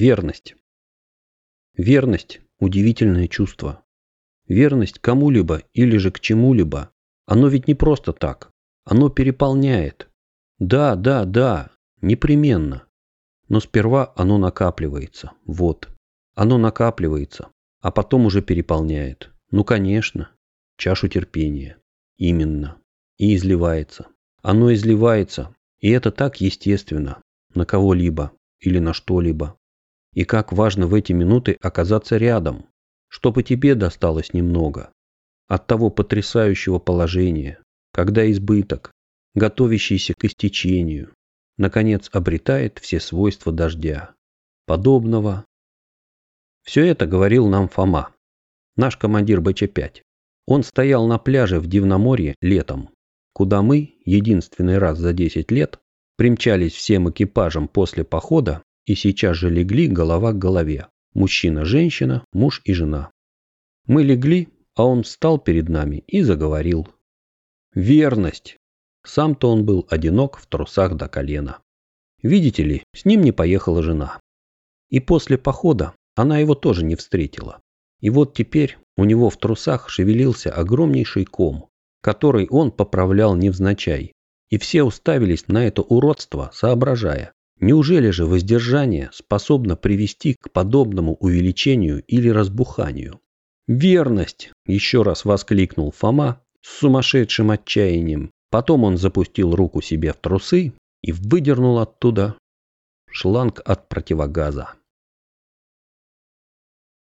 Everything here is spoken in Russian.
Верность. Верность – удивительное чувство. Верность кому-либо или же к чему-либо. Оно ведь не просто так. Оно переполняет. Да, да, да, непременно. Но сперва оно накапливается. Вот. Оно накапливается, а потом уже переполняет. Ну, конечно. Чашу терпения. Именно. И изливается. Оно изливается. И это так естественно. На кого-либо или на что-либо. И как важно в эти минуты оказаться рядом, чтобы тебе досталось немного. От того потрясающего положения, когда избыток, готовящийся к истечению, наконец обретает все свойства дождя. Подобного. Все это говорил нам Фома, наш командир БЧ-5. Он стоял на пляже в Дивноморье летом, куда мы, единственный раз за 10 лет, примчались всем экипажем после похода и сейчас же легли голова к голове. Мужчина-женщина, муж и жена. Мы легли, а он встал перед нами и заговорил. Верность. Сам-то он был одинок в трусах до колена. Видите ли, с ним не поехала жена. И после похода она его тоже не встретила. И вот теперь у него в трусах шевелился огромнейший ком, который он поправлял невзначай. И все уставились на это уродство, соображая, Неужели же воздержание способно привести к подобному увеличению или разбуханию? «Верность!» – еще раз воскликнул Фома с сумасшедшим отчаянием. Потом он запустил руку себе в трусы и выдернул оттуда шланг от противогаза.